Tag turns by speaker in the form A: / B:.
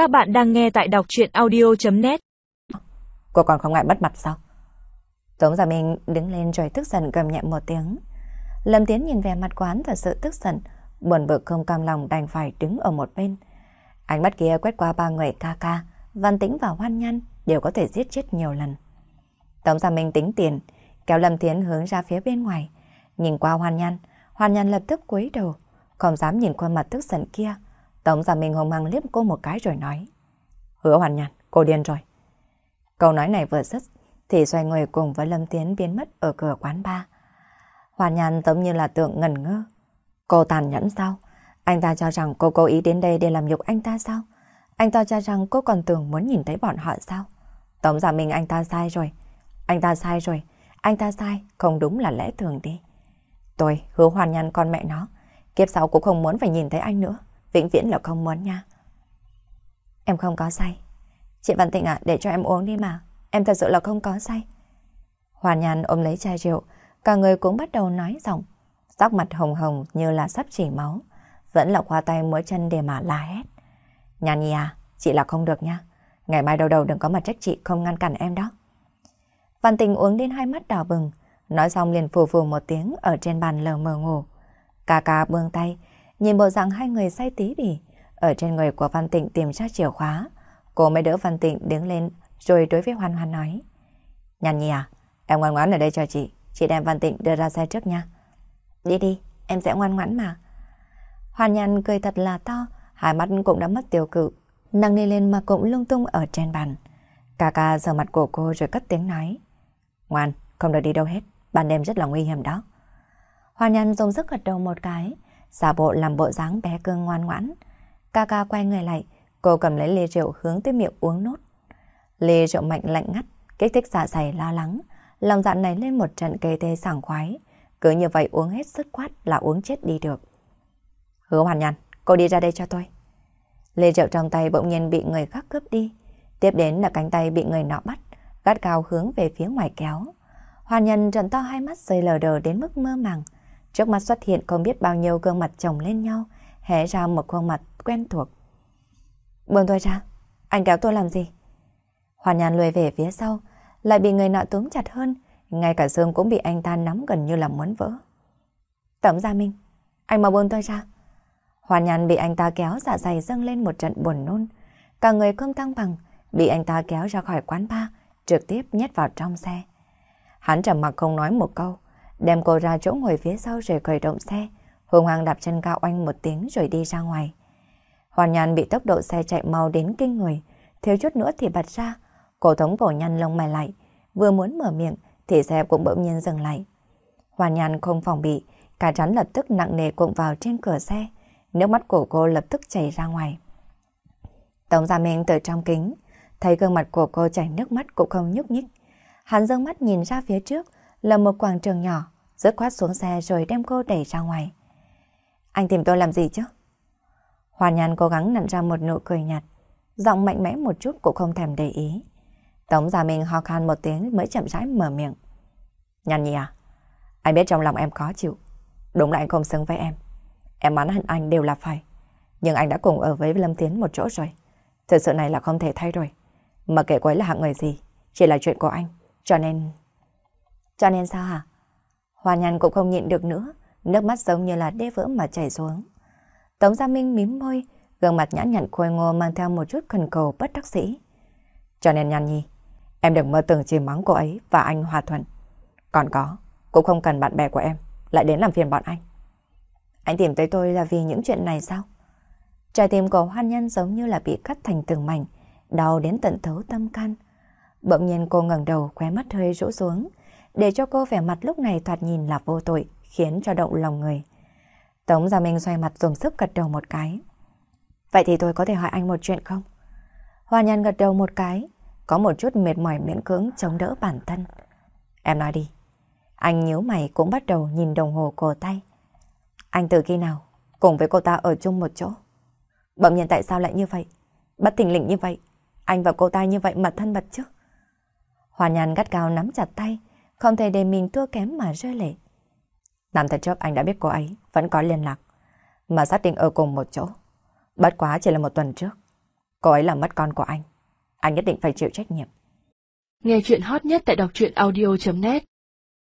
A: Các bạn đang nghe tại đọc chuyện audio.net
B: Cô còn không ngại mất mặt sao? Tống Gia Minh đứng lên rồi tức giận cầm nhẹ một tiếng. Lâm Tiến nhìn về mặt quán thật sự tức giận, buồn bực không cam lòng đành phải đứng ở một bên. Ánh mắt kia quét qua ba người ca ca, Văn Tĩnh và Hoan nhăn đều có thể giết chết nhiều lần. Tống Gia Minh tính tiền, kéo Lâm Tiến hướng ra phía bên ngoài. Nhìn qua Hoan nhăn Hoan nhăn lập tức cúi đầu, không dám nhìn khuôn mặt tức giận kia. Tống Gia Minh hồng hăng liếc cô một cái rồi nói. Hứa hoàn nhạt, cô điên rồi. Câu nói này vừa dứt, thì xoay người cùng với Lâm Tiến biến mất ở cửa quán bar. Hoàn nhàn giống như là tượng ngẩn ngơ. Cô tàn nhẫn sao? Anh ta cho rằng cô cố ý đến đây để làm nhục anh ta sao? Anh ta cho rằng cô còn tưởng muốn nhìn thấy bọn họ sao? Tống giả mình anh ta sai rồi. Anh ta sai rồi. Anh ta sai, không đúng là lẽ thường đi. Tôi hứa hoàn nhàn con mẹ nó. Kiếp sau cũng không muốn phải nhìn thấy anh nữa. Vĩnh viễn là không muốn nha. Em không có say. Chị Văn Tịnh ạ, để cho em uống đi mà. Em thật sự là không có say. Hoàn nhàn ôm lấy chai rượu, cả người cũng bắt đầu nói giọng, sắc mặt hồng hồng như là sắp chỉ máu, vẫn là khoa tay múa chân để mà la hét. Nhàn nhi à, chị là không được nha. Ngày mai đầu đầu đừng có mà trách chị không ngăn cản em đó. Văn tình uống đến hai mắt đỏ bừng, nói xong liền phù phù một tiếng ở trên bàn lờ mờ ngủ. Cà cà buông tay, nhìn bộ dạng hai người say tí bỉ, ở trên người của Văn Tịnh tìm ra chìa khóa. Cô mới đỡ Văn Tịnh đứng lên rồi đối với Hoan Hoan nói. Nhàn nhi à, em ngoan ngoãn ở đây cho chị, chị đem Văn Tịnh đưa ra xe trước nha. Đi đi, em sẽ ngoan ngoãn mà. Hoàn Nhàn cười thật là to, hai mắt cũng đã mất tiêu cự, nâng đi lên mà cũng lung tung ở trên bàn. Cà ca sờ mặt của cô rồi cất tiếng nói. Ngoan, không được đi đâu hết, ban đêm rất là nguy hiểm đó. Hoàn Nhàn dùng sức gật đầu một cái, giả bộ làm bộ dáng bé cưng ngoan ngoãn. Ca ca quay người lại, cô cầm lấy ly rượu hướng tới miệng uống nốt. Ly rượu mạnh lạnh ngắt, kích thích dạ dày lo lắng, lòng dạ này lên một trận kê tê sảng khoái. Cứ như vậy uống hết sức quát là uống chết đi được. Hứa hoàn nhàn, cô đi ra đây cho tôi. Ly rượu trong tay bỗng nhiên bị người khác cướp đi. Tiếp đến là cánh tay bị người nọ bắt, gắt cao hướng về phía ngoài kéo. Hoàn nhân trận to hai mắt rơi lờ đờ đến mức mơ màng. Trước mắt xuất hiện không biết bao nhiêu gương mặt chồng lên nhau, hé ra một khuôn mặt quen thuộc. Buông tôi ra, anh kéo tôi làm gì? Hoàn nhàn lùi về phía sau, lại bị người nọ túm chặt hơn, ngay cả xương cũng bị anh ta nắm gần như là muốn vỡ. Tẩm Gia Minh, anh mau buông tôi ra. Hoàn nhàn bị anh ta kéo dạ dày dâng lên một trận buồn nôn, cả người không thăng bằng, bị anh ta kéo ra khỏi quán bar, trực tiếp nhét vào trong xe. Hắn trầm mặc không nói một câu, đem cô ra chỗ ngồi phía sau rồi khởi động xe, hùng hoàng đạp chân cao oanh một tiếng rồi đi ra ngoài. Hoàn nhàn bị tốc độ xe chạy mau đến kinh người, thiếu chút nữa thì bật ra, Cổ thống cổ nhăn lông mày lại, vừa muốn mở miệng thì xe cũng bỗng nhiên dừng lại. Hoàn nhàn không phòng bị, cả chắn lập tức nặng nề cuộn vào trên cửa xe, nước mắt của cô lập tức chảy ra ngoài. Tống Gia Minh từ trong kính, thấy gương mặt của cô chảy nước mắt cũng không nhúc nhích. Hắn dâng mắt nhìn ra phía trước là một quảng trường nhỏ, rớt khoát xuống xe rồi đem cô đẩy ra ngoài. Anh tìm tôi làm gì chứ? Hoàn nhàn cố gắng nặn ra một nụ cười nhạt, giọng mạnh mẽ một chút cũng không thèm để ý. Tống Gia Minh ho khan một tiếng mới chậm rãi mở miệng. Nhàn nhì à? Anh biết trong lòng em khó chịu. Đúng là anh không xứng với em. Em bán hận anh đều là phải. Nhưng anh đã cùng ở với Lâm Tiến một chỗ rồi. Thực sự này là không thể thay đổi. Mà kể quấy là hạng người gì, chỉ là chuyện của anh. Cho nên... Cho nên sao hả? Hoa nhàn cũng không nhịn được nữa. Nước mắt giống như là đê vỡ mà chảy xuống. Tống Gia Minh mím môi, gương mặt nhã nhặn khôi ngô mang theo một chút khẩn cầu bất đắc sĩ. Cho nên nhàn nhi, Em đừng mơ tưởng chỉ mắng cô ấy và anh hòa thuận. Còn có, cũng không cần bạn bè của em lại đến làm phiền bọn anh. Anh tìm tới tôi là vì những chuyện này sao? Trái tim của hoan nhân giống như là bị cắt thành từng mảnh, đau đến tận thấu tâm can. Bỗng nhiên cô ngẩng đầu khóe mắt hơi rũ xuống, để cho cô vẻ mặt lúc này thoạt nhìn là vô tội, khiến cho động lòng người. Tống Gia Minh xoay mặt dùng sức gật đầu một cái. Vậy thì tôi có thể hỏi anh một chuyện không? Hoa nhân gật đầu một cái, có một chút mệt mỏi miễn cưỡng chống đỡ bản thân. Em nói đi. Anh nhíu mày cũng bắt đầu nhìn đồng hồ cổ tay. Anh từ khi nào cùng với cô ta ở chung một chỗ? Bỗng nhiên tại sao lại như vậy? Bất tình lĩnh như vậy. Anh và cô ta như vậy mà thân mật chứ? Hoa nhàn gắt gao nắm chặt tay, không thể để mình thua kém mà rơi lệ. Năm thật trước anh đã biết cô ấy vẫn có liên lạc, mà xác định ở cùng một chỗ. Bất quá chỉ là một tuần trước. Cô ấy là mất con của anh. Anh nhất định phải chịu trách nhiệm.
A: Nghe chuyện hot nhất tại đọc truyện audio.net